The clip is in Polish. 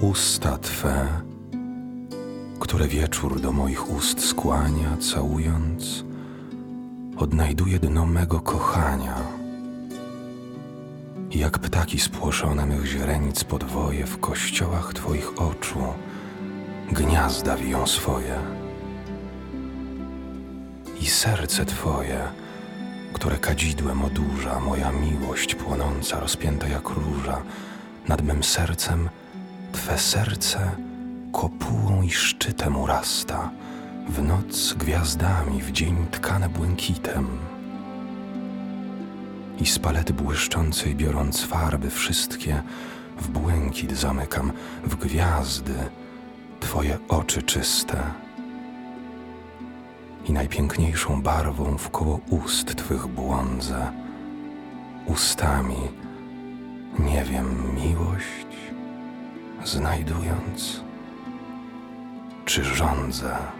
Usta Twe, które wieczór do moich ust skłania, całując, odnajduje dno mego kochania. Jak ptaki spłoszone mych źrenic podwoje w kościołach Twoich oczu, gniazda wiją swoje. I serce Twoje, które kadzidłem odurza, moja miłość płonąca, rozpięta jak róża, nad mym sercem Twe serce kopułą i szczytem urasta, w noc gwiazdami, w dzień tkane błękitem. I z palety błyszczącej biorąc farby wszystkie, w błękit zamykam, w gwiazdy Twoje oczy czyste. I najpiękniejszą barwą wkoło ust Twych błądzę, ustami, nie wiem, miłość znajdując, czy rządzę.